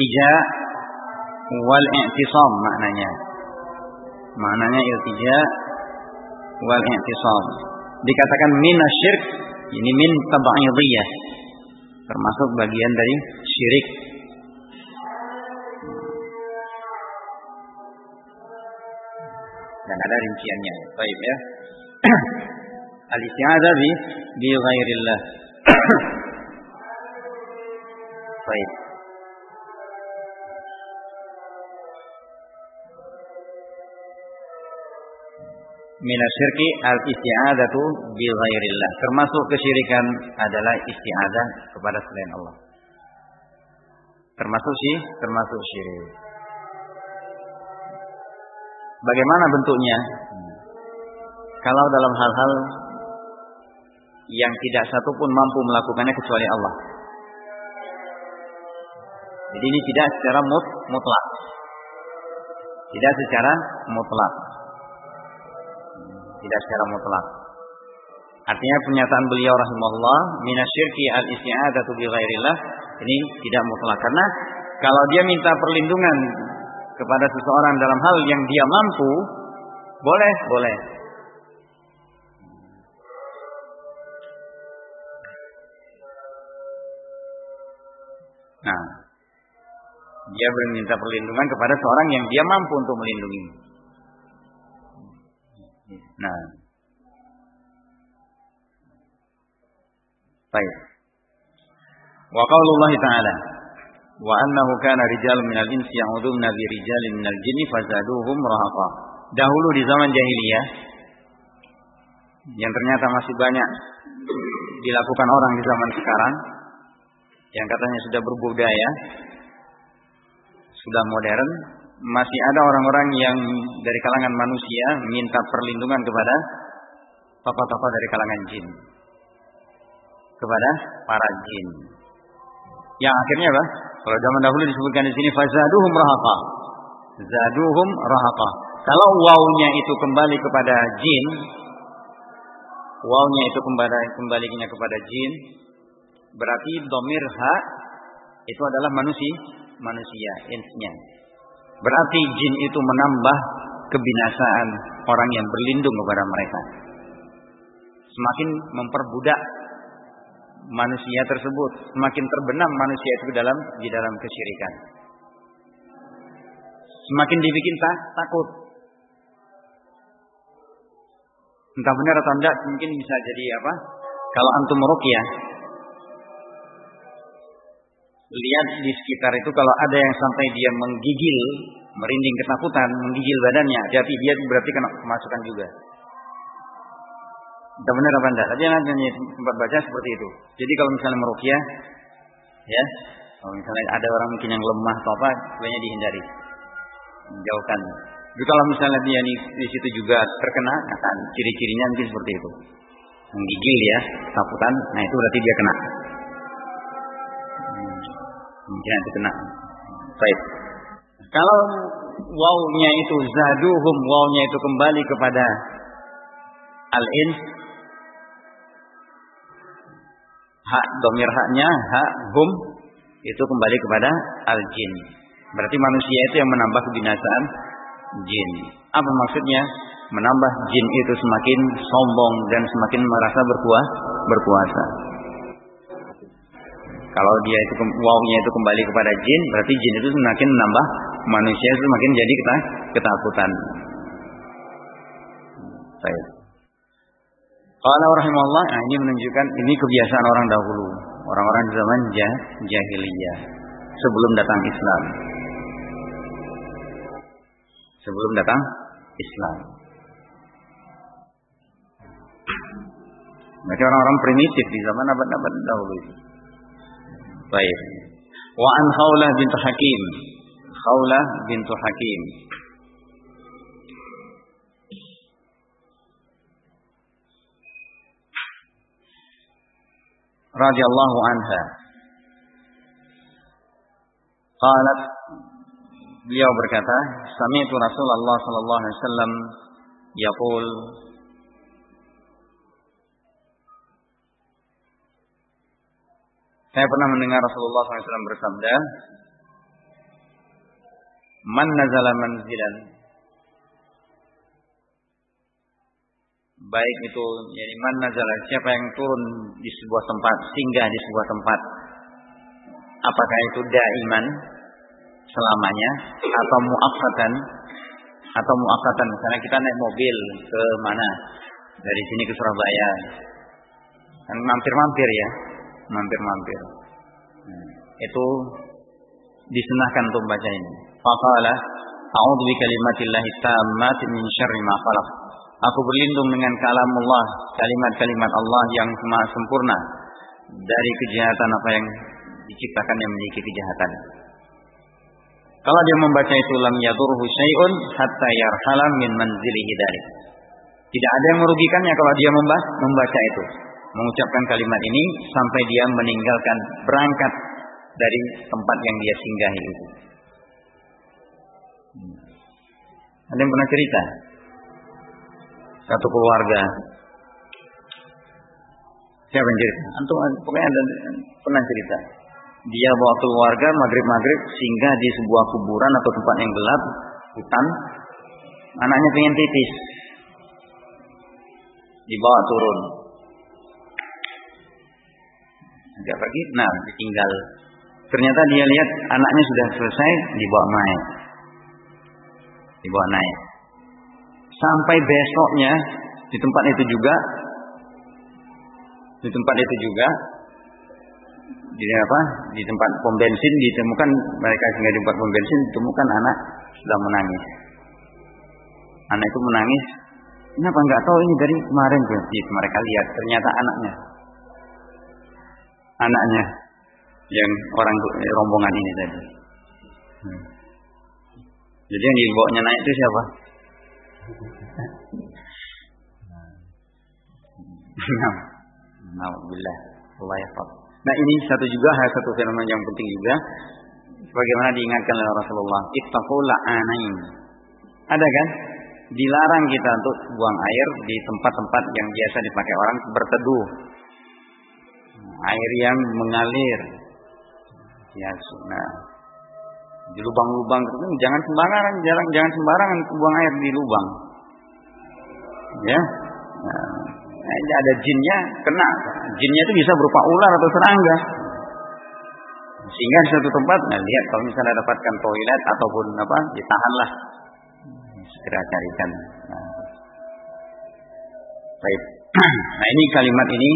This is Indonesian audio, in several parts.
iltija wal i'tisam maknanya. Maknanya iltija wal i'tisam. Dikatakan min asyirk ini min tab'idiyah termasuk bagian dari syirik. Dan ada rinciannya. Baik ya. Al-isti'adzah bi bi ghairillah. Baik. Minasyirki al-isti'adzatu bi ghairillah. Termasuk kesyirikan adalah isti'adzah kepada selain Allah. Termasuk sih, termasuk syirik. Bagaimana bentuknya? Kalau dalam hal-hal yang tidak satu pun mampu melakukannya kecuali Allah. Jadi ini tidak secara mut, mutlak. Tidak secara mutlak tidak secara mutlak. Artinya pernyataan beliau rahimahullah minasyirki al-isti'adzatu bi ghairillah ini tidak mutlak karena kalau dia minta perlindungan kepada seseorang dalam hal yang dia mampu boleh, boleh. Nah, dia meminta perlindungan kepada seorang yang dia mampu untuk melindungi. Nah. Baik. Wa qaulullah ta'ala wa annahu kana rijalun minal insi ya'uduna bi rijalin minal jinni fazaduhum rahaqa. Dahulu di zaman jahiliyah yang ternyata masih banyak dilakukan orang di zaman sekarang yang katanya sudah berbudaya, sudah modern, masih ada orang-orang yang dari kalangan manusia minta perlindungan kepada tokoh-tokoh dari kalangan jin. Kepada para jin. Yang akhirnya apa? Kalau zaman dahulu disebutkan di sini fazaduhum rahaqa. Zaduhum rahaqa. Kalau wawnya itu kembali kepada jin, wawnya itu kembali kembalinya kepada jin, berarti domir ha itu adalah manusia, manusia, insnya. Berarti jin itu menambah kebinasaan orang yang berlindung kepada mereka. Semakin memperbudak manusia tersebut, semakin terbenam manusia itu dalam di dalam kesyirikan. Semakin dibikin tak, takut. Entah benar atau tidak, mungkin bisa jadi apa? Kalau antum meruqyah, lihat di sekitar itu kalau ada yang sampai dia menggigil, merinding ketakutan, menggigil badannya, hati dia berarti kena kemasukan juga. Tidak benar apa enggak? Tadi anak tempat baca seperti itu. Jadi kalau misalnya merukyah, ya, kalau misalnya ada orang mungkin yang lemah atau apa, sebenarnya dihindari, jauhkan. Jadi kalau misalnya dia di, di situ juga terkena, akan ciri-cirinya mungkin seperti itu. Menggigil ya, ketakutan, nah itu berarti dia kena. Mungkin itu kena. Baik. Kalau wawnya itu zaduhum, wawnya itu kembali kepada al-ins, hak domir haknya, hak hum, itu kembali kepada al-jin. Berarti manusia itu yang menambah kebinasaan jin. Apa maksudnya? Menambah jin itu semakin sombong dan semakin merasa berkuasa. berkuasa. Kalau dia itu wawnya itu kembali kepada jin, berarti jin itu semakin menambah manusia itu semakin jadi kita ketakutan. Baik. Kalau rahimahullah, nah ini menunjukkan ini kebiasaan orang dahulu, orang-orang zaman jah, jahiliyah sebelum datang Islam. Sebelum datang Islam. Mereka orang-orang primitif di zaman abad-abad dahulu itu. Baik. Wa an Khawlah bint Hakim. Khawlah bint Hakim. radhiyallahu anha. Qalat beliau berkata, "Sami'tu Rasulullah sallallahu alaihi wasallam yaqul Saya pernah mendengar Rasulullah SAW bersabda, Man nazala manzilan. Baik itu yani man nazala siapa yang turun di sebuah tempat, singgah di sebuah tempat. Apakah itu daiman selamanya atau muakkatan atau muakkatan misalnya kita naik mobil ke mana dari sini ke Surabaya kan mampir-mampir ya mampir-mampir hmm. itu disunahkan untuk baca ini faqala a'udzu bi kalimatillahi tammati min syarri ma aku berlindung dengan kalamullah kalimat-kalimat Allah yang maha sempurna dari kejahatan apa yang diciptakan yang memiliki kejahatan kalau dia membaca itu lam yadurhu syai'un hatta yarhala min manzilihi dari. Tidak ada yang merugikannya kalau dia membaca itu. Mengucapkan kalimat ini sampai dia meninggalkan berangkat dari tempat yang dia singgahi itu. Hmm. Ada yang pernah cerita? Satu keluarga. Siapa yang cerita? Antum pokoknya ada pernah cerita dia bawa keluarga maghrib-maghrib singgah di sebuah kuburan atau tempat yang gelap, hutan. Anaknya pengen titis. Dibawa turun. Agak pergi, nah ditinggal. Ternyata dia lihat anaknya sudah selesai, dibawa naik. Dibawa naik. Sampai besoknya di tempat itu juga di tempat itu juga di apa di tempat pom bensin ditemukan mereka sehingga di tempat pom bensin ditemukan anak sudah menangis anak itu menangis kenapa nggak tahu ini dari kemarin berarti mereka lihat ternyata anaknya anaknya yang orang rombongan ini tadi hmm. jadi yang dibawanya naik itu siapa Nah, billah, Allah Nah ini satu juga hal satu fenomena yang penting juga. Bagaimana diingatkan oleh Rasulullah. Ittaqul anain. Ada kan? Dilarang kita untuk buang air di tempat-tempat yang biasa dipakai orang berteduh. Air yang mengalir. Ya, nah, di lubang-lubang jangan sembarangan, jangan jangan sembarangan buang air di lubang. Ya. Nah, ada jinnya kena. Jinnya itu bisa berupa ular atau serangga. Sehingga di satu tempat, nah lihat kalau misalnya dapatkan toilet ataupun apa, ditahanlah. Segera carikan. Nah. Baik. Nah ini kalimat ini.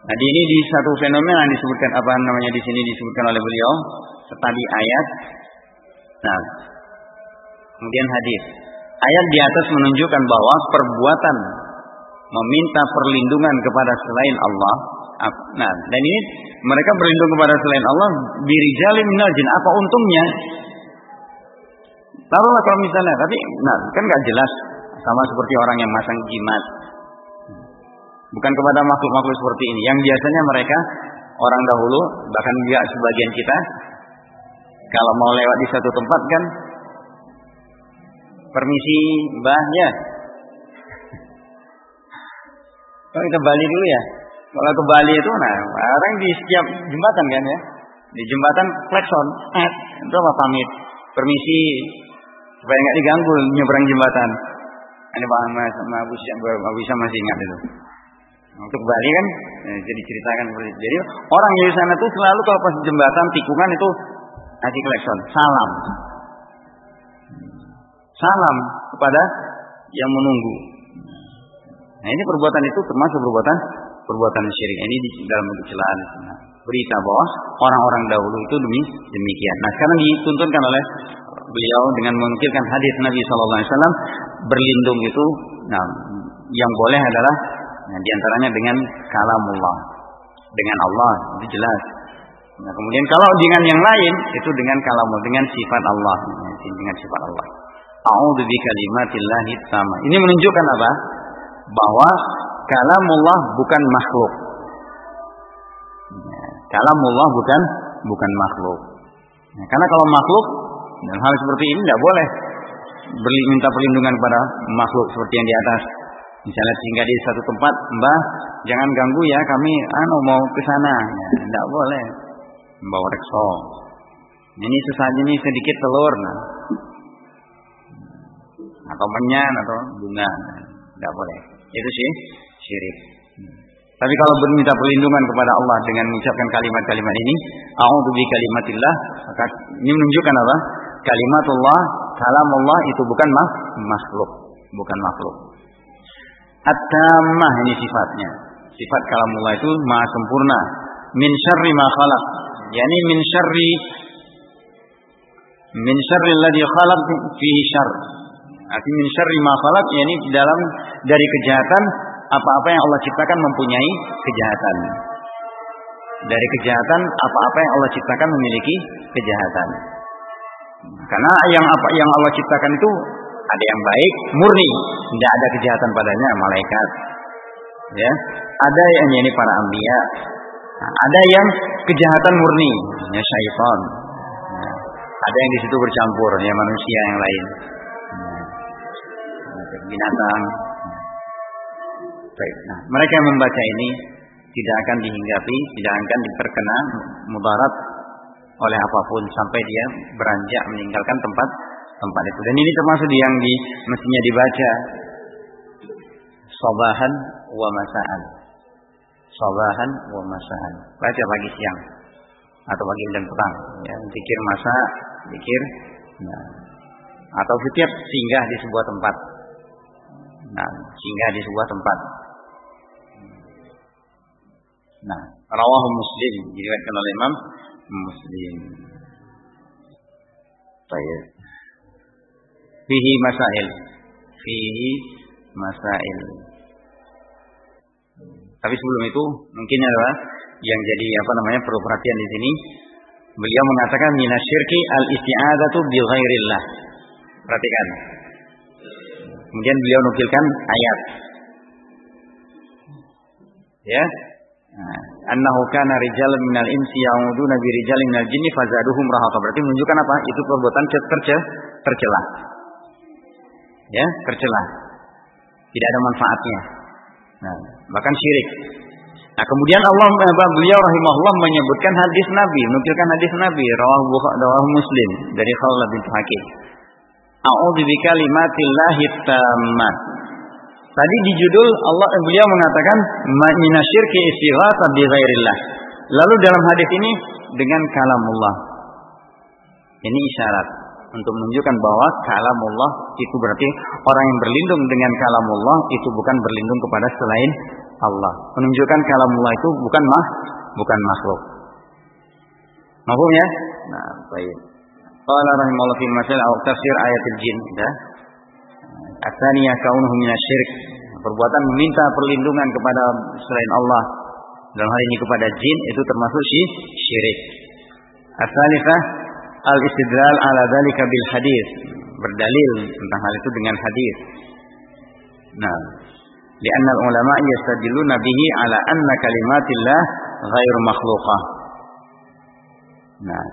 Nah di ini di satu fenomena disebutkan apa namanya di sini disebutkan oleh beliau. Tadi ayat. Nah, kemudian hadis. Ayat di atas menunjukkan bahwa perbuatan meminta perlindungan kepada selain Allah. Nah, dan ini mereka berlindung kepada selain Allah birijalin minal jin. Apa untungnya? Taruhlah kalau misalnya, tapi nah kan nggak jelas sama seperti orang yang masang jimat. Bukan kepada makhluk-makhluk seperti ini. Yang biasanya mereka orang dahulu bahkan juga sebagian kita kalau mau lewat di satu tempat kan permisi mbahnya kalau kita Bali dulu ya. Kalau ke Bali itu, nah orang di setiap jembatan kan ya. Di jembatan klekson, eh, itu apa pamit, permisi supaya nggak diganggu nyebrang jembatan. Ini Pak Ahmad sama Abu Bisa masih ingat itu. Untuk Bali kan, eh, jadi ceritakan seperti itu. Jadi orang di sana tuh selalu kalau pas jembatan tikungan itu kasih klekson, salam, salam kepada yang menunggu. Nah ini perbuatan itu termasuk perbuatan perbuatan syirik. Ini di dalam bentuk berita bahwa orang-orang dahulu itu demi demikian. Nah sekarang dituntunkan oleh beliau dengan mengukirkan hadis Nabi SAW berlindung itu, nah yang boleh adalah nah, di antaranya dengan kalamullah, dengan Allah itu jelas. Nah kemudian kalau dengan yang lain itu dengan kalamullah, dengan sifat Allah, dengan sifat Allah. A'udzu. Ini menunjukkan apa? bahwa kalamullah bukan makhluk. Ya, kalamullah bukan bukan makhluk. Ya, karena kalau makhluk dan hal seperti ini tidak boleh minta perlindungan kepada makhluk seperti yang di atas. Misalnya sehingga di satu tempat, Mbah, jangan ganggu ya, kami anu mau ke sana. Ya, tidak boleh. Membawa rekso. Ini sesaji ini sedikit telur, nah. atau menyan atau bunga, tidak boleh. Itu sih syirik. Tapi kalau berminta perlindungan kepada Allah dengan mengucapkan kalimat-kalimat ini, a'udzu bi kalimatillah, maka ini menunjukkan apa? Kalimatullah, kalam Allah itu bukan makhluk, bukan makhluk. At-tammah ini sifatnya. Sifat kalamullah itu maha sempurna. Min syarri ma khalaq. Yani min syarri min syarri alladhi khalaq fihi syarr. Artinya min syarri ma khalaq yani dalam dari kejahatan apa-apa yang Allah ciptakan mempunyai kejahatan. Dari kejahatan apa-apa yang Allah ciptakan memiliki kejahatan. Karena yang apa yang Allah ciptakan itu ada yang baik, murni, tidak ada kejahatan padanya, malaikat. Ya, ada yang ini para ambia. Ada yang kejahatan murni, ya syaitan. Nah, ada yang di situ bercampur, ya manusia yang lain. Nah, binatang. Baik. Nah, mereka yang membaca ini tidak akan dihinggapi, tidak akan diperkena mudarat oleh apa pun sampai dia beranjak meninggalkan tempat tempat itu. Dan ini termasuk yang di mestinya dibaca sabahan wa masaan. Sabahan wa masaan. Baca pagi siang atau pagi dan petang ya, zikir masa, zikir nah, atau setiap singgah di sebuah tempat. Nah, singgah di sebuah tempat. Nah, rawahu Muslim diriwayatkan oleh Imam Muslim. Baik. Fihi masail. Fihi masail. Tapi sebelum itu mungkin adalah yang jadi apa namanya perlu perhatian di sini. Beliau mengatakan minasyirki al isti'adzatu bi ghairillah. Perhatikan. Kemudian beliau nukilkan ayat. Ya, Nah, annahu kana rijalan minal insi ya'uduna bi rijalin minal jinni fazaduhum rahaqa. Berarti menunjukkan apa? Itu perbuatan terce tercela. Ya, tercela. Tidak ada manfaatnya. Nah, bahkan syirik. Nah, kemudian Allah beliau rahimahullah menyebutkan hadis Nabi, menukilkan hadis Nabi rawah Bukhari Muslim dari Khalid bin Hakim. A'udzu bi kalimatillahi tammat Tadi di judul Allah beliau mengatakan minasyirki istighatha bi ghairillah. Lalu dalam hadis ini dengan kalamullah. Ini isyarat untuk menunjukkan bahwa kalamullah itu berarti orang yang berlindung dengan kalamullah itu bukan berlindung kepada selain Allah. Menunjukkan kalamullah itu bukan mah bukan makhluk. Mahfum ya? Nah, baik. Qala rahimahullah fi masalah tafsir ayatul jin, ya. Atsaniyah kaunuhu minasyirik. Perbuatan meminta perlindungan kepada selain Allah dalam hal ini kepada jin itu termasuk syirik. Asalifah al-istidlal ala dzalika bil hadis. Berdalil tentang hal itu dengan hadis. Nah, lianna ulama yastadilluna bihi ala anna kalimatillah ghairu makhluqah. Nah,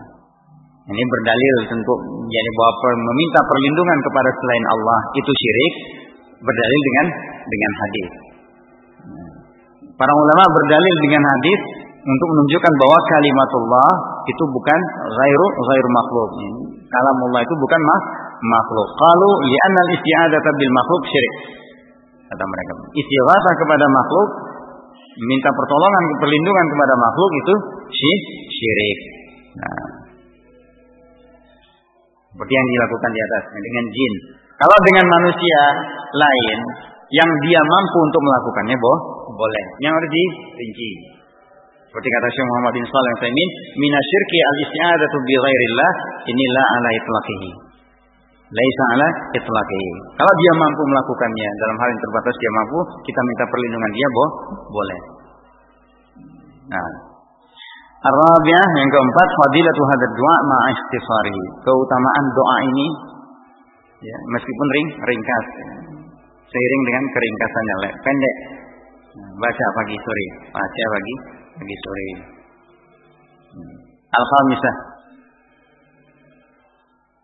ini berdalil tentu jadi bahwa meminta perlindungan kepada selain Allah itu syirik berdalil dengan dengan hadis. Para ulama berdalil dengan hadis untuk menunjukkan bahwa kalimatullah itu bukan ghairu ghairu makhluk. Kalamullah itu bukan mak makhluk. Qalu li'anna al-isti'adzata bil makhluk syirik. Kata mereka. Istighatsah kepada makhluk minta pertolongan perlindungan kepada makhluk itu syirik. Nah, seperti yang dilakukan di atas dengan jin. Kalau dengan manusia lain yang dia mampu untuk melakukannya, boh, boleh. Yang harus dirinci. Seperti kata Syekh Muhammad bin Shalih Al Utsaimin, "Minasyirki al-isti'adzatu bi ghairillah inilah ala itlaqihi." Laisa ala itlaqihi. Kalau dia mampu melakukannya dalam hal yang terbatas dia mampu, kita minta perlindungan dia, boh, boleh. Nah, Arabiah yang keempat fadilatu hadzal du'a ma'a ikhtisarihi. Keutamaan doa ini ya, meskipun ring ringkas seiring dengan keringkasannya pendek. Nah, baca pagi sore, baca pagi pagi sore. Hmm. Al-khamisah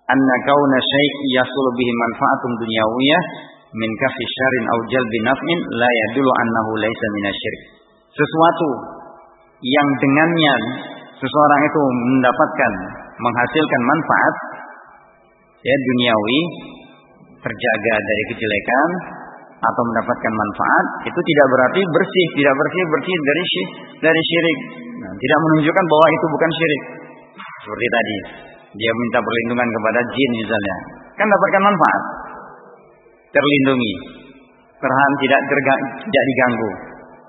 anna kauna syai' yasul bihi manfaatun dunyawiyah min kafi syarin aw jalbi naf'in la yadullu annahu laisa minasyirk. Sesuatu yang dengannya seseorang itu mendapatkan menghasilkan manfaat ya duniawi terjaga dari kejelekan atau mendapatkan manfaat itu tidak berarti bersih, tidak bersih bersih dari syirik, dari syirik. Nah, tidak menunjukkan bahwa itu bukan syirik. Seperti tadi, dia minta perlindungan kepada jin misalnya, kan dapatkan manfaat, terlindungi, terhan tidak terga, tidak diganggu,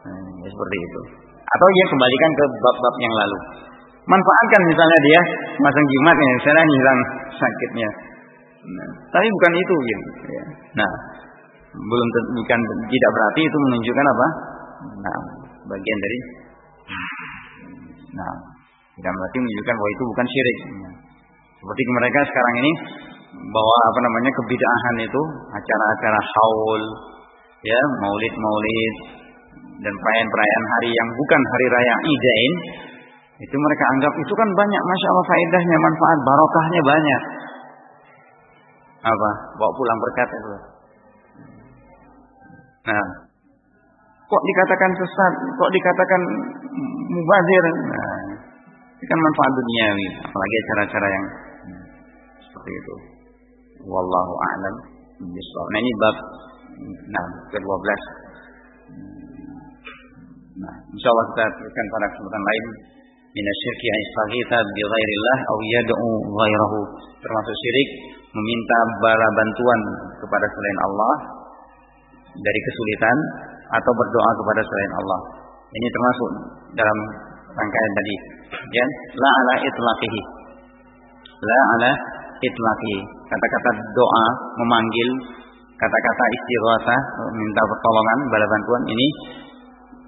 nah, ya seperti itu. Atau dia kembalikan ke bab-bab yang lalu. Manfaatkan misalnya dia masang jimatnya, misalnya hilang sakitnya. Nah, tapi bukan itu ya. Nah, belum bukan tidak berarti itu menunjukkan apa? Nah, bagian dari nah, tidak berarti menunjukkan bahwa itu bukan syirik. Seperti mereka sekarang ini bahwa apa namanya kebidahan itu acara-acara haul, ya maulid-maulid dan perayaan-perayaan hari yang bukan hari raya Idain itu mereka anggap itu kan banyak masya Allah faedahnya manfaat barokahnya banyak apa bawa pulang berkat itu Nah, kok dikatakan sesat, kok dikatakan mubazir? Nah, ini kan manfaat duniawi, apalagi cara-cara yang seperti itu. Wallahu a'lam bishawab. Nah, ini bab nah, ke-12. Nah, insyaallah kita teruskan pada kesempatan lain min asyirki an yastaghitha bi ghairillah aw yad'u ghairahu termasuk syirik meminta bala bantuan kepada selain Allah dari kesulitan atau berdoa kepada selain Allah. Ini termasuk dalam rangkaian tadi. Ya, la ala itlaqihi. La ala itlaqihi. Kata-kata doa memanggil, kata-kata istighatsah minta pertolongan, bala bantuan ini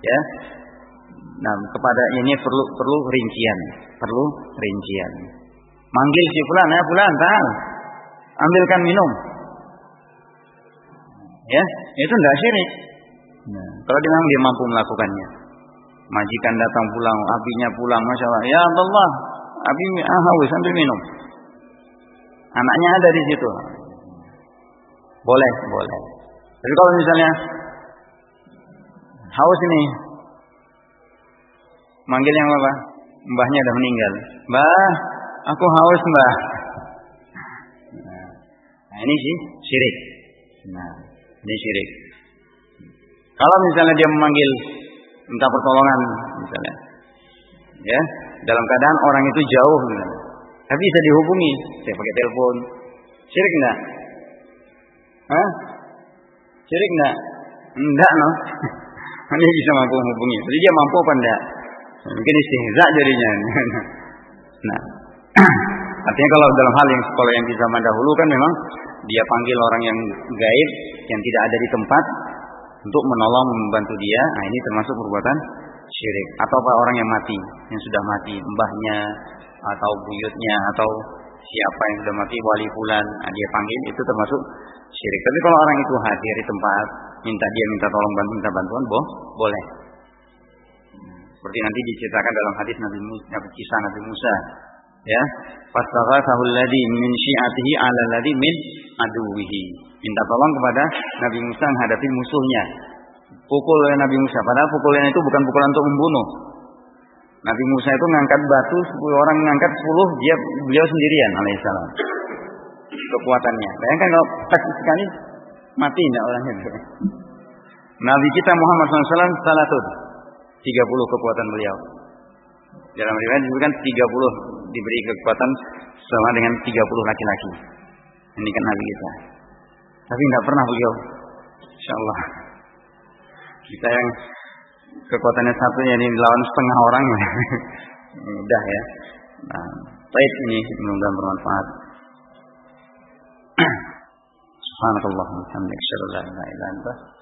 ya. Nah, kepada ini perlu perlu rincian, perlu rincian. Manggil si fulan, ya fulan, tahan. Ambilkan minum. Ya, itu tidak syirik. Nah, kalau dia memang dia mampu melakukannya. Majikan datang pulang, abinya pulang, masya Allah. Ya Allah, abi ah, haus sambil minum. Anaknya ada di situ. Boleh, boleh. Tapi kalau misalnya haus ini, manggil yang apa? Mbahnya udah meninggal. Mbah, aku haus mbah. Nah, ini sih syirik. Nah, ini syirik. Kalau misalnya dia memanggil minta pertolongan misalnya. Ya, dalam keadaan orang itu jauh. Tapi bisa dihubungi, saya pakai telepon. Syirik enggak? Hah? Syirik enggak? Enggak, no. Ini bisa mampu menghubungi. Jadi dia mampu apa enggak? Mungkin istihza jadinya. nah, artinya kalau dalam hal yang sekolah yang di zaman dahulu kan memang dia panggil orang yang gaib yang tidak ada di tempat untuk menolong membantu dia, nah ini termasuk perbuatan syirik. Atau orang yang mati, yang sudah mati, mbahnya atau buyutnya atau siapa yang sudah mati wali fulan, nah dia panggil itu termasuk syirik. Tapi kalau orang itu hadir di tempat, minta dia minta tolong bantu minta bantuan, boh, boleh. Seperti nanti diceritakan dalam hadis Nabi Musa, kisah Nabi Musa ya. Fastaghathahu alladhi min syi'atihi 'ala alladhi min aduwihi. Minta tolong kepada Nabi Musa menghadapi musuhnya. Pukul oleh Nabi Musa. Padahal pukulan itu bukan pukulan untuk membunuh. Nabi Musa itu mengangkat batu 10 orang mengangkat 10 dia beliau sendirian alaihissalam kekuatannya. Bayangkan kalau tak sekali mati enggak orangnya Nabi kita Muhammad SAW tuh 30 kekuatan beliau. Dalam riwayat disebutkan 30 diberi kekuatan sama dengan 30 laki-laki. Ini kan Nabi kita. Tapi tidak pernah beliau. Insya Allah. Kita yang kekuatannya satu yang dilawan setengah orang. Mudah ya. Nah, baik ini mudah bermanfaat. Subhanallah, alhamdulillah, anta